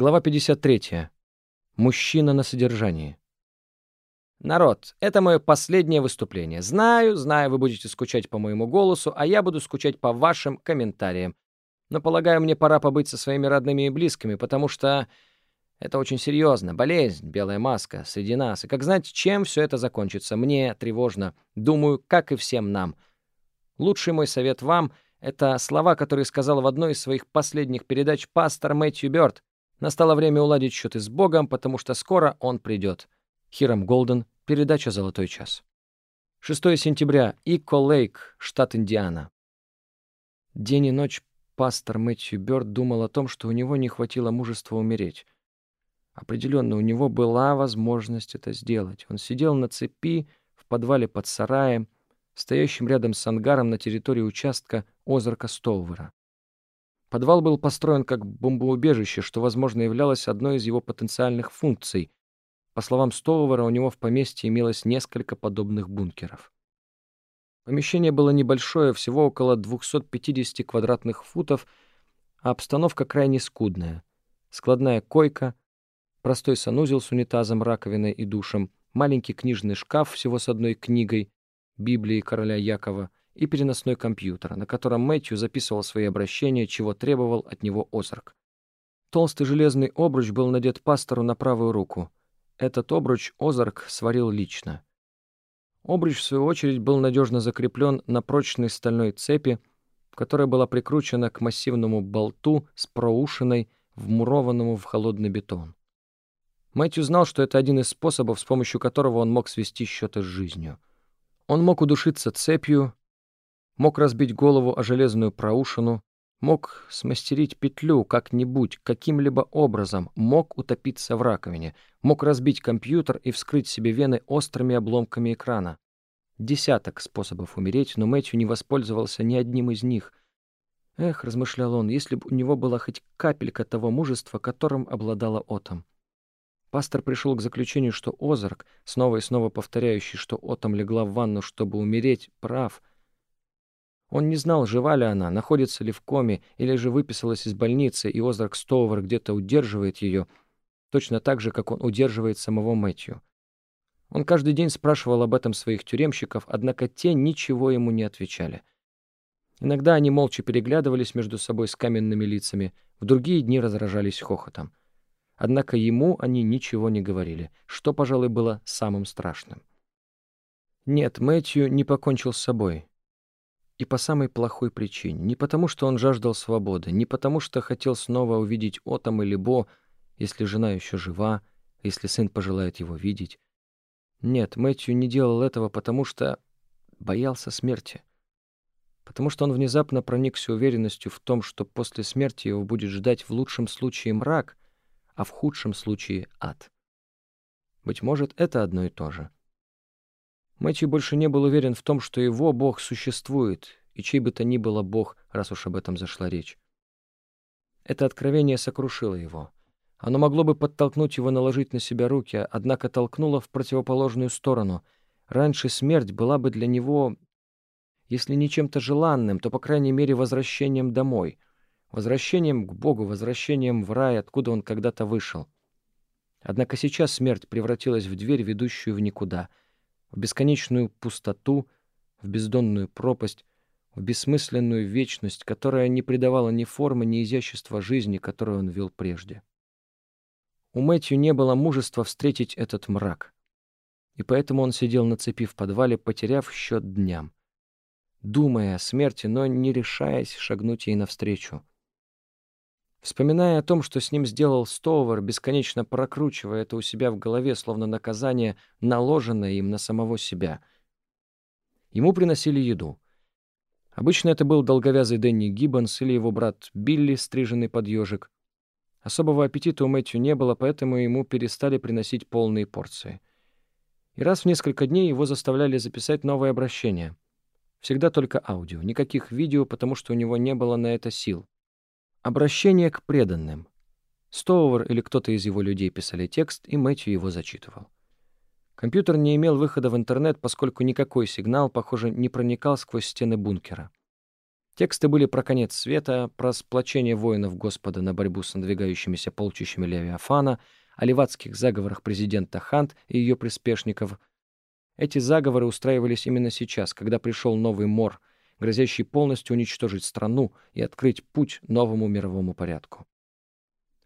Глава 53. Мужчина на содержании. Народ, это мое последнее выступление. Знаю, знаю, вы будете скучать по моему голосу, а я буду скучать по вашим комментариям. Но, полагаю, мне пора побыть со своими родными и близкими, потому что это очень серьезно. Болезнь, белая маска среди нас. И как знать, чем все это закончится? Мне тревожно. Думаю, как и всем нам. Лучший мой совет вам — это слова, которые сказал в одной из своих последних передач пастор Мэтью Бёрд. Настало время уладить счеты с Богом, потому что скоро он придет. Хирам Голден, передача «Золотой час». 6 сентября, Икко Лейк, штат Индиана. День и ночь пастор Мэтью Бёрд думал о том, что у него не хватило мужества умереть. Определенно, у него была возможность это сделать. Он сидел на цепи в подвале под сараем, стоящим рядом с ангаром на территории участка озерка Столвера. Подвал был построен как бомбоубежище, что, возможно, являлось одной из его потенциальных функций. По словам Стоувера, у него в поместье имелось несколько подобных бункеров. Помещение было небольшое, всего около 250 квадратных футов, а обстановка крайне скудная. Складная койка, простой санузел с унитазом, раковиной и душем, маленький книжный шкаф всего с одной книгой, Библии короля Якова — и переносной компьютер, на котором Мэтью записывал свои обращения, чего требовал от него Озарк. Толстый железный обруч был надет пастору на правую руку. Этот обруч Озарк сварил лично. Обруч, в свою очередь, был надежно закреплен на прочной стальной цепи, которая была прикручена к массивному болту с проушиной, вмурованному в холодный бетон. Мэтью знал, что это один из способов, с помощью которого он мог свести счеты с жизнью. Он мог удушиться цепью, мог разбить голову о железную проушину, мог смастерить петлю как-нибудь, каким-либо образом, мог утопиться в раковине, мог разбить компьютер и вскрыть себе вены острыми обломками экрана. Десяток способов умереть, но Мэтью не воспользовался ни одним из них. Эх, размышлял он, если бы у него была хоть капелька того мужества, которым обладала Отом. Пастор пришел к заключению, что Озарк, снова и снова повторяющий, что Отом легла в ванну, чтобы умереть, прав — он не знал, жива ли она, находится ли в коме, или же выписалась из больницы, и Озарк Стоувер где-то удерживает ее, точно так же, как он удерживает самого Мэтью. Он каждый день спрашивал об этом своих тюремщиков, однако те ничего ему не отвечали. Иногда они молча переглядывались между собой с каменными лицами, в другие дни разражались хохотом. Однако ему они ничего не говорили, что, пожалуй, было самым страшным. Нет, Мэтью не покончил с собой. И по самой плохой причине. Не потому, что он жаждал свободы, не потому, что хотел снова увидеть Отом или Бо, если жена еще жива, если сын пожелает его видеть. Нет, Мэтью не делал этого, потому что боялся смерти. Потому что он внезапно проникся уверенностью в том, что после смерти его будет ждать в лучшем случае мрак, а в худшем случае ад. Быть может, это одно и то же. Мэтью больше не был уверен в том, что его бог существует, и чей бы то ни было бог, раз уж об этом зашла речь. Это откровение сокрушило его. Оно могло бы подтолкнуть его наложить на себя руки, однако толкнуло в противоположную сторону. Раньше смерть была бы для него, если не чем-то желанным, то, по крайней мере, возвращением домой, возвращением к Богу, возвращением в рай, откуда он когда-то вышел. Однако сейчас смерть превратилась в дверь, ведущую в никуда — в бесконечную пустоту, в бездонную пропасть, в бессмысленную вечность, которая не придавала ни формы, ни изящества жизни, которую он вел прежде. У Мэтью не было мужества встретить этот мрак, и поэтому он сидел на цепи в подвале, потеряв счет дням, думая о смерти, но не решаясь шагнуть ей навстречу. Вспоминая о том, что с ним сделал Стоувер, бесконечно прокручивая это у себя в голове, словно наказание, наложенное им на самого себя. Ему приносили еду. Обычно это был долговязый Дэнни Гиббонс или его брат Билли, стриженный под ежик. Особого аппетита у Мэтью не было, поэтому ему перестали приносить полные порции. И раз в несколько дней его заставляли записать новое обращение. Всегда только аудио, никаких видео, потому что у него не было на это сил. Обращение к преданным. Стоувер или кто-то из его людей писали текст, и Мэтью его зачитывал. Компьютер не имел выхода в интернет, поскольку никакой сигнал, похоже, не проникал сквозь стены бункера. Тексты были про конец света, про сплочение воинов Господа на борьбу с надвигающимися полчищами Левиафана, о левацких заговорах президента Хант и ее приспешников. Эти заговоры устраивались именно сейчас, когда пришел новый мор, грозящий полностью уничтожить страну и открыть путь новому мировому порядку.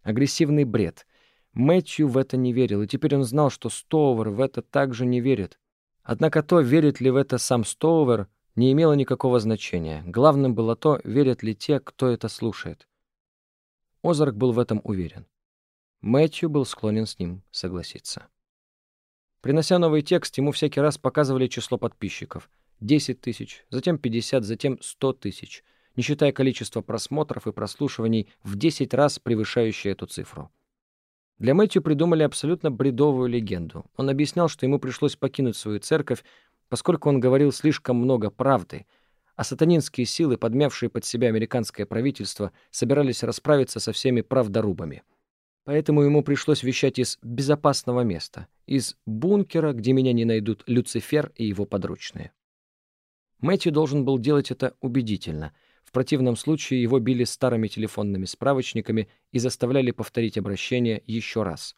Агрессивный бред. Мэтью в это не верил, и теперь он знал, что Стоувер в это также не верит. Однако то, верит ли в это сам Стоувер, не имело никакого значения. Главным было то, верят ли те, кто это слушает. Озарк был в этом уверен. Мэтью был склонен с ним согласиться. Принося новый текст, ему всякий раз показывали число подписчиков. 10 тысяч, затем 50, затем 100 тысяч, не считая количества просмотров и прослушиваний в 10 раз превышающее эту цифру. Для Мэтью придумали абсолютно бредовую легенду. Он объяснял, что ему пришлось покинуть свою церковь, поскольку он говорил слишком много правды, а сатанинские силы, подмявшие под себя американское правительство, собирались расправиться со всеми правдорубами. Поэтому ему пришлось вещать из безопасного места, из бункера, где меня не найдут Люцифер и его подручные. Мэтью должен был делать это убедительно. В противном случае его били старыми телефонными справочниками и заставляли повторить обращение еще раз.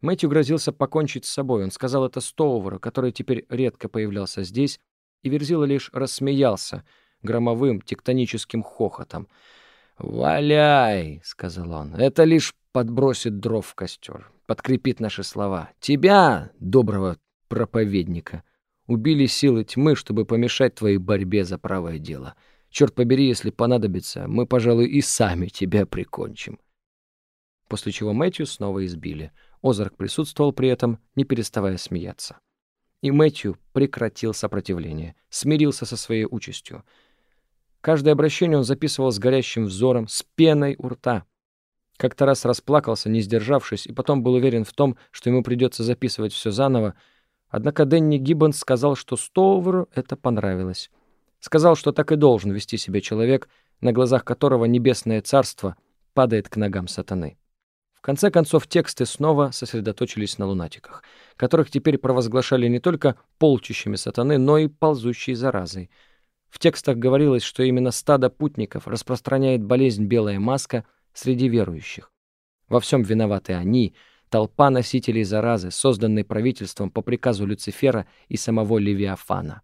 Мэтью грозился покончить с собой. Он сказал это Стоуверу, который теперь редко появлялся здесь, и Верзила лишь рассмеялся громовым тектоническим хохотом. «Валяй!» — сказал он. «Это лишь подбросит дров в костер, подкрепит наши слова. Тебя, доброго проповедника, убили силы тьмы, чтобы помешать твоей борьбе за правое дело. Черт побери, если понадобится, мы, пожалуй, и сами тебя прикончим». После чего Мэтью снова избили — Озарк присутствовал при этом, не переставая смеяться. И Мэтью прекратил сопротивление, смирился со своей участью. Каждое обращение он записывал с горящим взором, с пеной у рта. Как-то раз расплакался, не сдержавшись, и потом был уверен в том, что ему придется записывать все заново. Однако Дэнни Гиббонс сказал, что Стоуверу это понравилось. Сказал, что так и должен вести себя человек, на глазах которого небесное царство падает к ногам сатаны. В конце концов, тексты снова сосредоточились на лунатиках, которых теперь провозглашали не только полчищами сатаны, но и ползущей заразой. В текстах говорилось, что именно стадо путников распространяет болезнь белая маска среди верующих. Во всем виноваты они, толпа носителей заразы, созданной правительством по приказу Люцифера и самого Левиафана.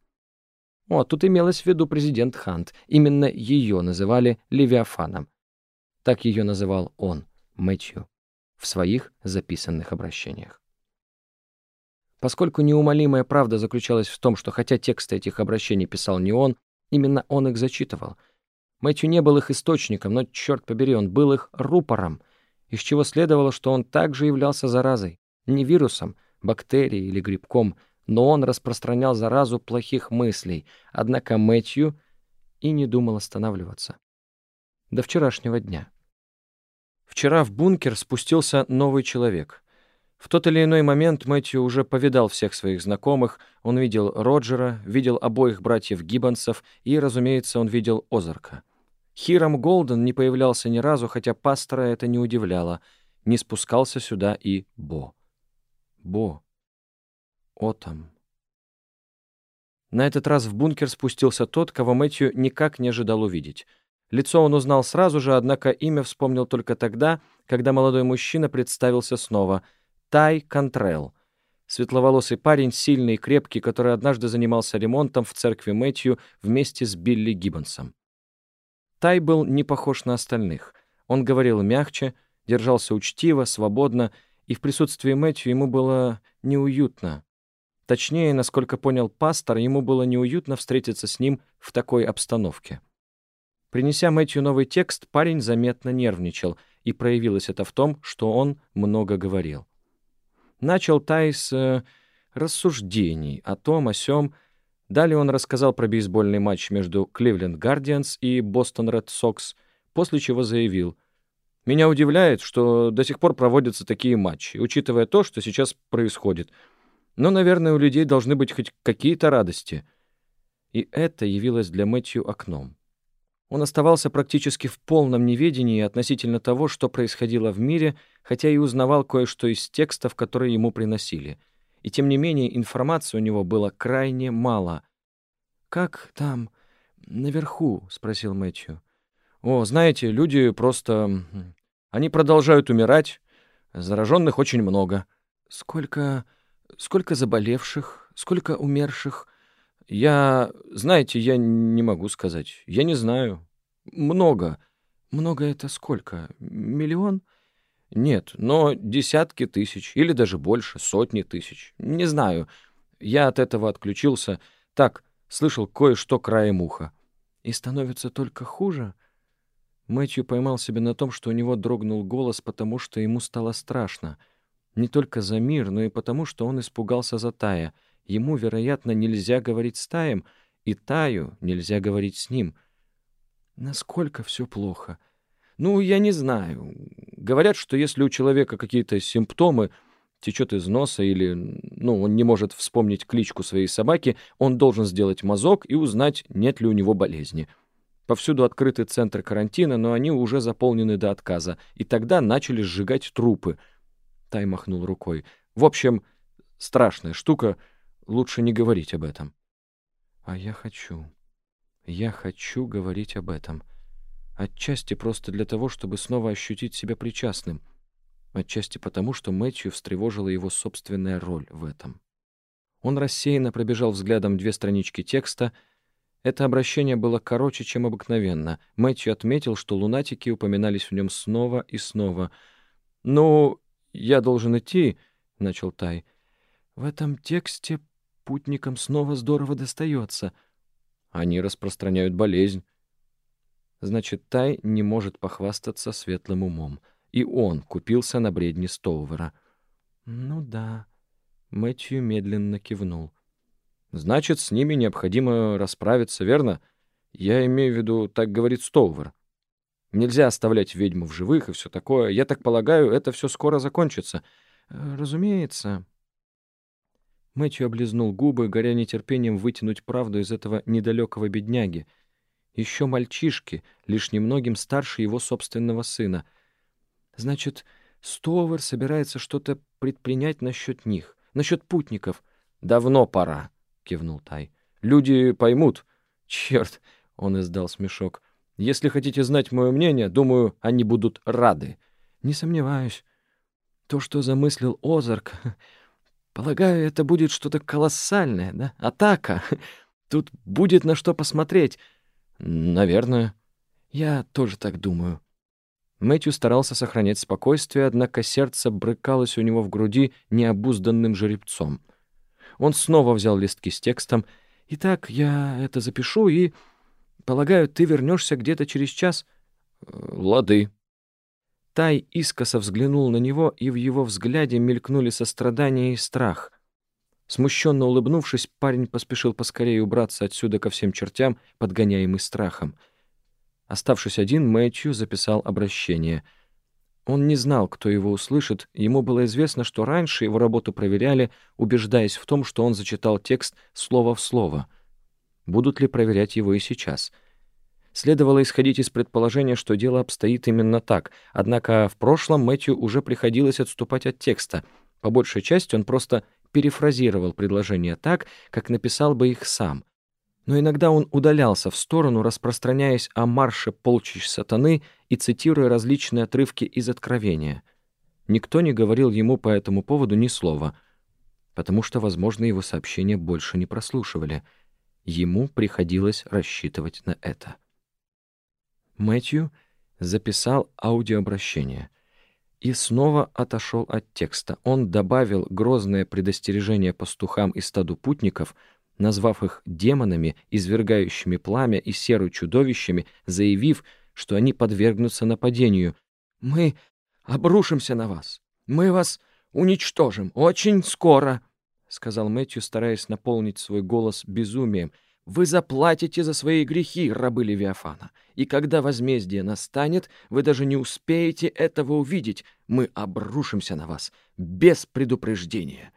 О, тут имелось в виду президент Хант. Именно ее называли Левиафаном. Так ее называл он, Мэтью в своих записанных обращениях. Поскольку неумолимая правда заключалась в том, что хотя тексты этих обращений писал не он, именно он их зачитывал. Мэтью не был их источником, но, черт побери, он был их рупором, из чего следовало, что он также являлся заразой, не вирусом, бактерией или грибком, но он распространял заразу плохих мыслей, однако Мэтью и не думал останавливаться. До вчерашнего дня. Вчера в бункер спустился новый человек. В тот или иной момент Мэтью уже повидал всех своих знакомых, он видел Роджера, видел обоих братьев Гиббонсов и, разумеется, он видел Озарка. Хиром Голден не появлялся ни разу, хотя пастора это не удивляло. Не спускался сюда и Бо. Бо. Отом. На этот раз в бункер спустился тот, кого Мэтью никак не ожидал увидеть — Лицо он узнал сразу же, однако имя вспомнил только тогда, когда молодой мужчина представился снова. Тай Контрелл. Светловолосый парень, сильный и крепкий, который однажды занимался ремонтом в церкви Мэтью вместе с Билли Гиббонсом. Тай был не похож на остальных. Он говорил мягче, держался учтиво, свободно, и в присутствии Мэтью ему было неуютно. Точнее, насколько понял пастор, ему было неуютно встретиться с ним в такой обстановке. Принеся Мэтью новый текст, парень заметно нервничал, и проявилось это в том, что он много говорил. Начал Тай с э, рассуждений о том, о сём. Далее он рассказал про бейсбольный матч между Кливленд Гардианс и Бостон Ред Сокс, после чего заявил — меня удивляет, что до сих пор проводятся такие матчи, учитывая то, что сейчас происходит. Но, наверное, у людей должны быть хоть какие-то радости. И это явилось для Мэтью окном. Он оставался практически в полном неведении относительно того, что происходило в мире, хотя и узнавал кое-что из текстов, которые ему приносили. И тем не менее информации у него было крайне мало. «Как там? «Наверху?» — спросил Мэтью. «О, знаете, люди просто... Они продолжают умирать. Зараженных очень много. Сколько... сколько заболевших? Сколько умерших? Я... Знаете, я не могу сказать. Я не знаю. Много. Много это сколько? Миллион?» Нет, но десятки тысяч, или даже больше, сотни тысяч. Не знаю. Я от этого отключился. Так, слышал кое-что краем уха. И становится только хуже. Мэтью поймал себя на том, что у него дрогнул голос, потому что ему стало страшно. Не только за мир, но и потому, что он испугался за Тая. Ему, вероятно, нельзя говорить с Таем, и Таю нельзя говорить с ним. Насколько все плохо. Ну, я не знаю. Говорят, что если у человека какие-то симптомы, течет из носа или, ну, он не может вспомнить кличку своей собаки, он должен сделать мазок и узнать, нет ли у него болезни. Повсюду открыты центры карантина, но они уже заполнены до отказа, и тогда начали сжигать трупы. Тай махнул рукой. В общем, страшная штука, лучше не говорить об этом. А я хочу. Я хочу говорить об этом. Отчасти просто для того, чтобы снова ощутить себя причастным — Отчасти потому, что Мэтью встревожила его собственная роль в этом. Он рассеянно пробежал взглядом две странички текста. Это обращение было короче, чем обыкновенно. Мэтью отметил, что лунатики упоминались в нем снова и снова. «Ну, я должен идти», — начал Тай. «В этом тексте путникам снова здорово достается. Они распространяют болезнь». Значит, Тай не может похвастаться светлым умом. И он купился на бредни Стоувера. «Ну да», — Мэтью медленно кивнул. «Значит, с ними необходимо расправиться, верно? Я имею в виду, так говорит Стоувер. Нельзя оставлять ведьму в живых и все такое. Я так полагаю, это все скоро закончится». «Разумеется». Мэтью облизнул губы, горя нетерпением вытянуть правду из этого недалекого бедняги. Еще мальчишки, лишь немногим старше его собственного сына — Значит, Стовер собирается что-то предпринять насчет них, насчет путников. Давно пора, кивнул Тай. Люди поймут. Черт, он издал смешок. Если хотите знать мое мнение, думаю, они будут рады. Не сомневаюсь. То, что замыслил Озарк, полагаю, это будет что-то колоссальное, да? Атака. Тут будет на что посмотреть. Наверное. Я тоже так думаю. Мэтью старался сохранять спокойствие, однако сердце брыкалось у него в груди необузданным жеребцом. Он снова взял листки с текстом. «Итак, я это запишу и... Полагаю, ты вернешься где-то через час?» «Лады». Тай искоса взглянул на него, и в его взгляде мелькнули сострадание и страх. Смущенно улыбнувшись, парень поспешил поскорее убраться отсюда ко всем чертям, подгоняемый страхом — Оставшись один, Мэтью записал обращение. Он не знал, кто его услышит, ему было известно, что раньше его работу проверяли, убеждаясь в том, что он зачитал текст слово в слово. Будут ли проверять его и сейчас? Следовало исходить из предположения, что дело обстоит именно так, однако в прошлом Мэтью уже приходилось отступать от текста. По большей части он просто перефразировал предложения так, как написал бы их сам — но иногда он удалялся в сторону, распространяясь о марше полчищ сатаны и цитируя различные отрывки из Откровения. Никто не говорил ему по этому поводу ни слова, потому что, возможно, его сообщения больше не прослушивали. Ему приходилось рассчитывать на это. Мэтью записал аудиообращение и снова отошел от текста. Он добавил грозное предостережение пастухам и стаду путников — назвав их демонами, извергающими пламя и серу чудовищами, заявив, что они подвергнутся нападению. «Мы обрушимся на вас. Мы вас уничтожим очень скоро», — сказал Мэтью, стараясь наполнить свой голос безумием. «Вы заплатите за свои грехи, рабы Левиафана, и когда возмездие настанет, вы даже не успеете этого увидеть. Мы обрушимся на вас без предупреждения».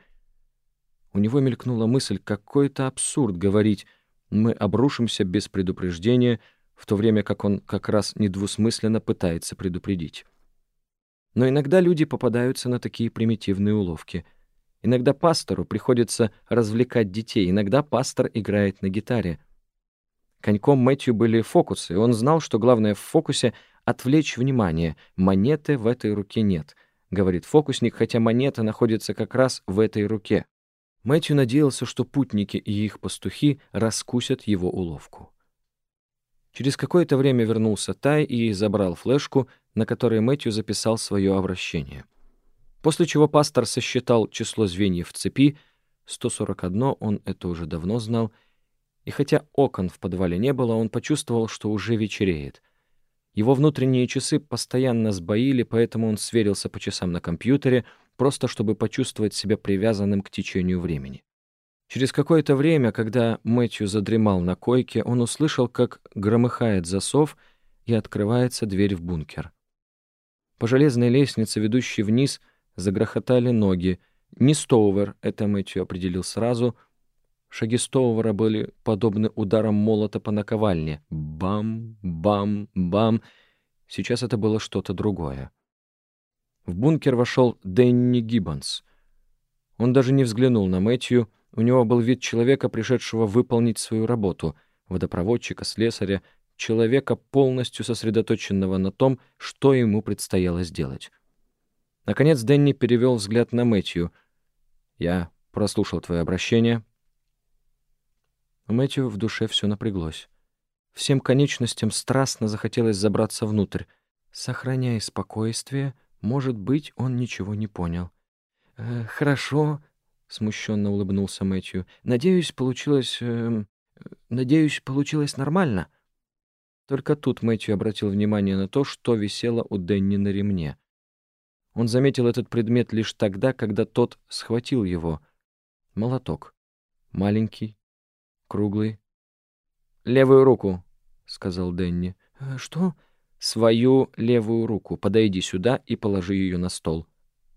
У него мелькнула мысль, какой-то абсурд говорить «мы обрушимся без предупреждения», в то время как он как раз недвусмысленно пытается предупредить. Но иногда люди попадаются на такие примитивные уловки. Иногда пастору приходится развлекать детей, иногда пастор играет на гитаре. Коньком Мэтью были фокусы, и он знал, что главное в фокусе — отвлечь внимание. Монеты в этой руке нет, — говорит фокусник, хотя монета находится как раз в этой руке. Мэтью надеялся, что путники и их пастухи раскусят его уловку. Через какое-то время вернулся Тай и забрал флешку, на которой Мэтью записал свое обращение. После чего пастор сосчитал число звеньев цепи, 141, он это уже давно знал, и хотя окон в подвале не было, он почувствовал, что уже вечереет. Его внутренние часы постоянно сбоили, поэтому он сверился по часам на компьютере, просто чтобы почувствовать себя привязанным к течению времени. Через какое-то время, когда Мэтью задремал на койке, он услышал, как громыхает засов и открывается дверь в бункер. По железной лестнице, ведущей вниз, загрохотали ноги. Не Стоувер, это Мэтью определил сразу. Шаги Стоувера были подобны ударам молота по наковальне. Бам, бам, бам. Сейчас это было что-то другое. В бункер вошел Дэнни Гиббонс. Он даже не взглянул на Мэтью, у него был вид человека, пришедшего выполнить свою работу, водопроводчика, слесаря, человека, полностью сосредоточенного на том, что ему предстояло сделать. Наконец Дэнни перевел взгляд на Мэтью. «Я прослушал твое обращение». Мэтью в душе все напряглось. Всем конечностям страстно захотелось забраться внутрь. Сохраняя спокойствие, может быть, он ничего не понял. «Э, «Хорошо», смущенно улыбнулся Мэтью. Надеюсь, получилось... Э, надеюсь, получилось нормально. Только тут Мэтью обратил внимание на то, что висело у Дэнни на ремне. Он заметил этот предмет лишь тогда, когда тот схватил его. Молоток. Маленький, круглый. «Левую руку», — сказал Дэнни. «Э, «Что?» «Свою левую руку. Подойди сюда и положи ее на стол.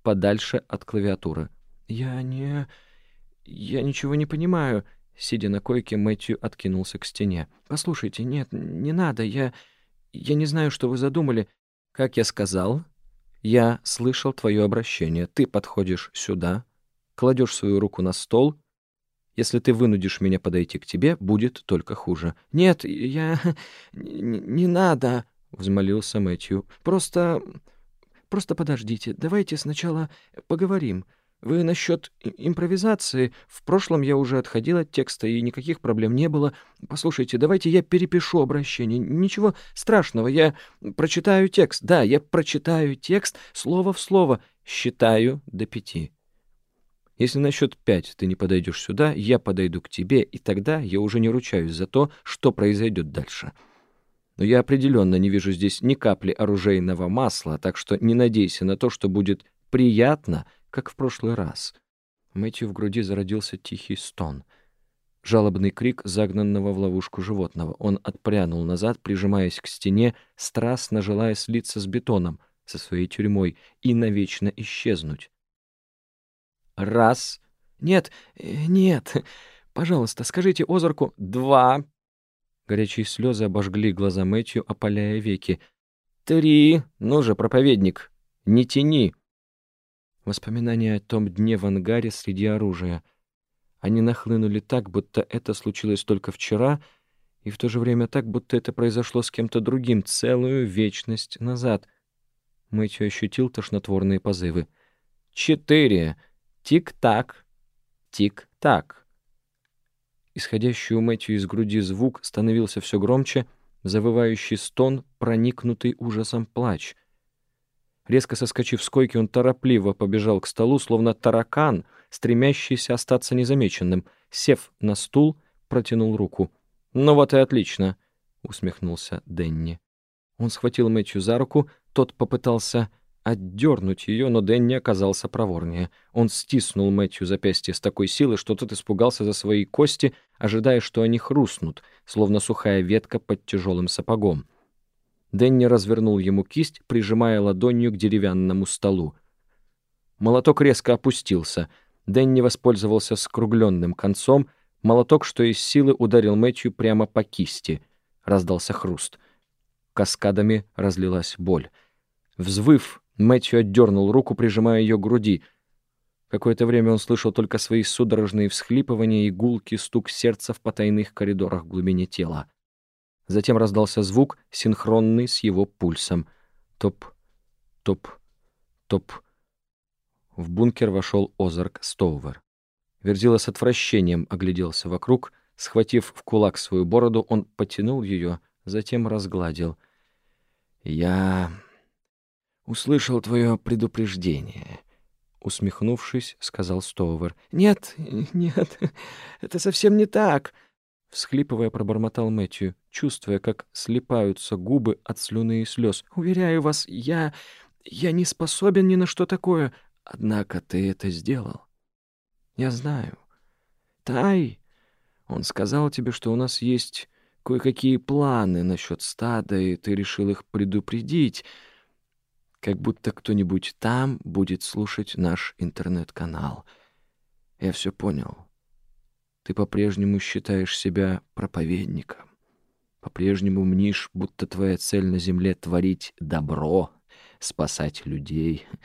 Подальше от клавиатуры». «Я не... я ничего не понимаю». Сидя на койке, Мэтью откинулся к стене. «Послушайте, нет, не надо, я... я не знаю, что вы задумали. Как я сказал, я слышал твое обращение. Ты подходишь сюда, кладешь свою руку на стол. Если ты вынудишь меня подойти к тебе, будет только хуже». «Нет, я... не, надо», — взмолился Мэтью. «Просто... просто подождите. Давайте сначала поговорим». Вы насчет импровизации. В прошлом я уже отходил от текста, и никаких проблем не было. Послушайте, давайте я перепишу обращение. Ничего страшного, я прочитаю текст. Да, я прочитаю текст слово в слово. Считаю до пяти. Если на счет пять ты не подойдешь сюда, я подойду к тебе, и тогда я уже не ручаюсь за то, что произойдет дальше. Но я определенно не вижу здесь ни капли оружейного масла, так что не надейся на то, что будет приятно — как в прошлый раз. Мэтью в груди зародился тихий стон. Жалобный крик загнанного в ловушку животного. Он отпрянул назад, прижимаясь к стене, страстно желая слиться с бетоном, со своей тюрьмой, и навечно исчезнуть. «Раз!» «Нет, э, нет! Пожалуйста, скажите Озарку...» «Два!» Горячие слезы обожгли глаза Мэтью, опаляя веки. «Три! Ну же, проповедник, не тяни!» Воспоминания о том дне в ангаре среди оружия. Они нахлынули так, будто это случилось только вчера, и в то же время так, будто это произошло с кем-то другим целую вечность назад. Мэтью ощутил тошнотворные позывы. «Четыре! Тик-так! Тик-так!» Исходящий у Мэтью из груди звук становился все громче, завывающий стон, проникнутый ужасом плач — Резко соскочив с койки, он торопливо побежал к столу, словно таракан, стремящийся остаться незамеченным. Сев на стул, протянул руку. «Ну вот и отлично», — усмехнулся Денни. Он схватил Мэтью за руку, тот попытался отдернуть ее, но Дэнни оказался проворнее. Он стиснул Мэтью запястье с такой силой, что тот испугался за свои кости, ожидая, что они хрустнут, словно сухая ветка под тяжелым сапогом. Дэнни развернул ему кисть, прижимая ладонью к деревянному столу. Молоток резко опустился. Дэнни воспользовался скругленным концом. Молоток, что из силы, ударил Мэтью прямо по кисти. Раздался хруст. Каскадами разлилась боль. Взвыв, Мэтью отдернул руку, прижимая ее к груди. Какое-то время он слышал только свои судорожные всхлипывания и гулкий стук сердца в потайных коридорах глубине тела. Затем раздался звук, синхронный с его пульсом. Топ, топ, топ. В бункер вошел Озарк Стоувер. Верзила с отвращением огляделся вокруг. Схватив в кулак свою бороду, он потянул ее, затем разгладил. «Я услышал твое предупреждение», — усмехнувшись, сказал Стоувер. «Нет, нет, это совсем не так», — всхлипывая, пробормотал Мэтью, чувствуя, как слипаются губы от слюны и слез. «Уверяю вас, я... я не способен ни на что такое. Однако ты это сделал. Я знаю. Тай, он сказал тебе, что у нас есть кое-какие планы насчет стада, и ты решил их предупредить, как будто кто-нибудь там будет слушать наш интернет-канал. Я все понял. Ты по-прежнему считаешь себя проповедником. По-прежнему мнишь, будто твоя цель на земле — творить добро, спасать людей —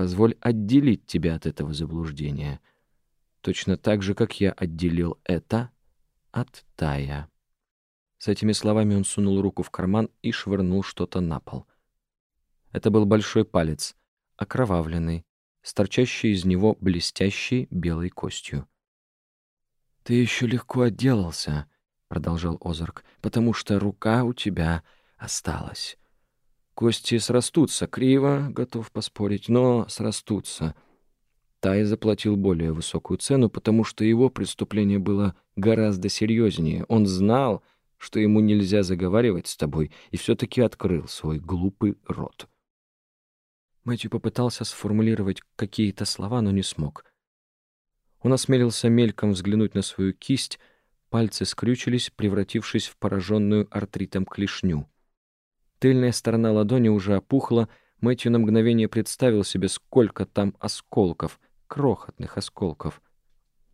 Позволь отделить тебя от этого заблуждения, точно так же, как я отделил это от Тая. С этими словами он сунул руку в карман и швырнул что-то на пол. Это был большой палец, окровавленный, с торчащей из него блестящей белой костью. «Ты еще легко отделался», — продолжал Озарк, «потому что рука у тебя осталась. Кости срастутся, криво, готов поспорить, но срастутся. Тай заплатил более высокую цену, потому что его преступление было гораздо серьезнее. Он знал, что ему нельзя заговаривать с тобой, и все-таки открыл свой глупый рот. Мэтью попытался сформулировать какие-то слова, но не смог. Он осмелился мельком взглянуть на свою кисть, пальцы скрючились, превратившись в пораженную артритом клешню. Тыльная сторона ладони уже опухла, Мэтью на мгновение представил себе, сколько там осколков, крохотных осколков.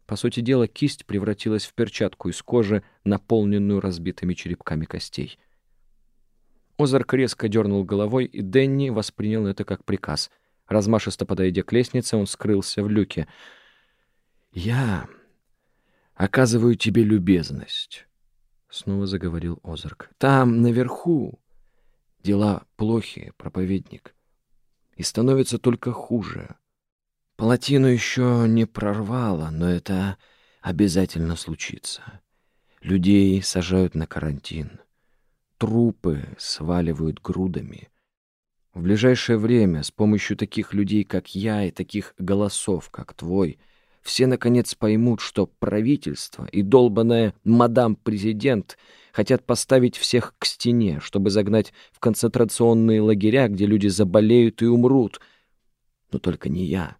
По сути дела, кисть превратилась в перчатку из кожи, наполненную разбитыми черепками костей. Озарк резко дернул головой, и Денни воспринял это как приказ. Размашисто подойдя к лестнице, он скрылся в люке. «Я оказываю тебе любезность», — снова заговорил Озарк. «Там, наверху, Дела плохи, проповедник. И становится только хуже. Палатину еще не прорвало, но это обязательно случится. Людей сажают на карантин. Трупы сваливают грудами. В ближайшее время с помощью таких людей, как я, и таких голосов, как твой, все наконец поймут, что правительство и долбанная мадам-президент — хотят поставить всех к стене, чтобы загнать в концентрационные лагеря, где люди заболеют и умрут. Но только не я,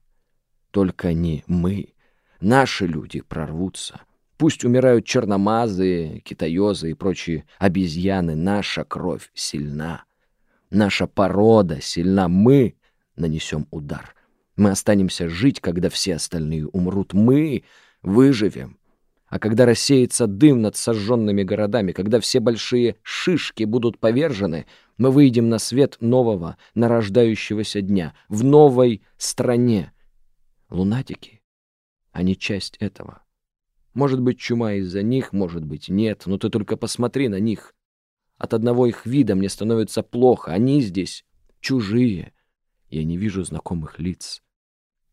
только не мы. Наши люди прорвутся. Пусть умирают черномазы, китаёзы и прочие обезьяны. Наша кровь сильна. Наша порода сильна. Мы нанесем удар. Мы останемся жить, когда все остальные умрут. Мы выживем. А когда рассеется дым над сожженными городами, когда все большие шишки будут повержены, мы выйдем на свет нового, нарождающегося дня, в новой стране. Лунатики, они часть этого. Может быть, чума из-за них, может быть, нет, но ты только посмотри на них. От одного их вида мне становится плохо, они здесь чужие. Я не вижу знакомых лиц.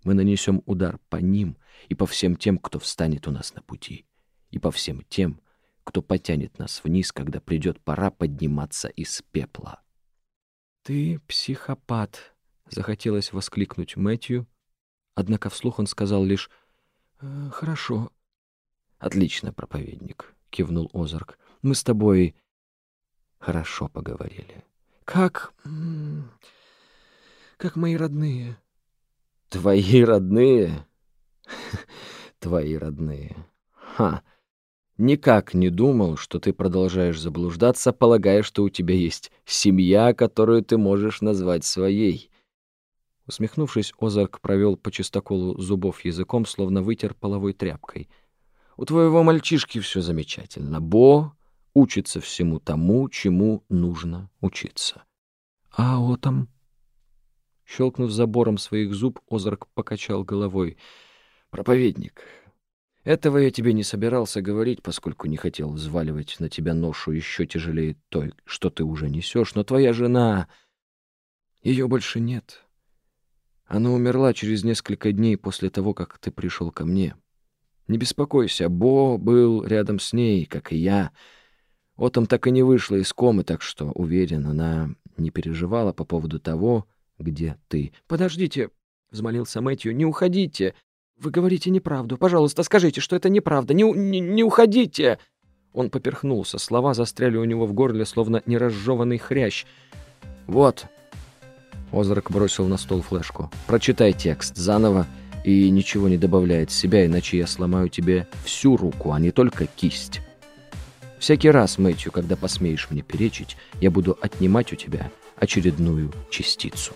Мы нанесем удар по ним и по всем тем, кто встанет у нас на пути, и по всем тем, кто потянет нас вниз, когда придет пора подниматься из пепла. «Ты психопат», — захотелось воскликнуть Мэтью, однако вслух он сказал лишь «Э, «Хорошо». «Отлично, проповедник», — кивнул Озарк. «Мы с тобой хорошо поговорили». «Как... как мои родные», Твои родные? Твои родные. Ха. Никак не думал, что ты продолжаешь заблуждаться, полагая, что у тебя есть семья, которую ты можешь назвать своей. Усмехнувшись, Озарк провел по чистоколу зубов языком, словно вытер половой тряпкой. У твоего мальчишки все замечательно. Бо учится всему тому, чему нужно учиться. А Отом? Щелкнув забором своих зуб, Озарк покачал головой. «Проповедник, Этого я тебе не собирался говорить, поскольку не хотел взваливать на тебя ношу еще тяжелее той, что ты уже несешь, но твоя жена... Ее больше нет. Она умерла через несколько дней после того, как ты пришел ко мне. Не беспокойся, Бо был рядом с ней, как и я. Отом так и не вышла из комы, так что, уверен, она не переживала по поводу того, где ты. «Подождите», — взмолился Мэтью, — «не уходите. Вы говорите неправду. Пожалуйста, скажите, что это неправда. Не, не, не уходите!» Он поперхнулся. Слова застряли у него в горле, словно неразжеванный хрящ. «Вот». Озрак бросил на стол флешку. «Прочитай текст заново и ничего не добавляет себя, иначе я сломаю тебе всю руку, а не только кисть. Всякий раз, Мэтью, когда посмеешь мне перечить, я буду отнимать у тебя очередную частицу».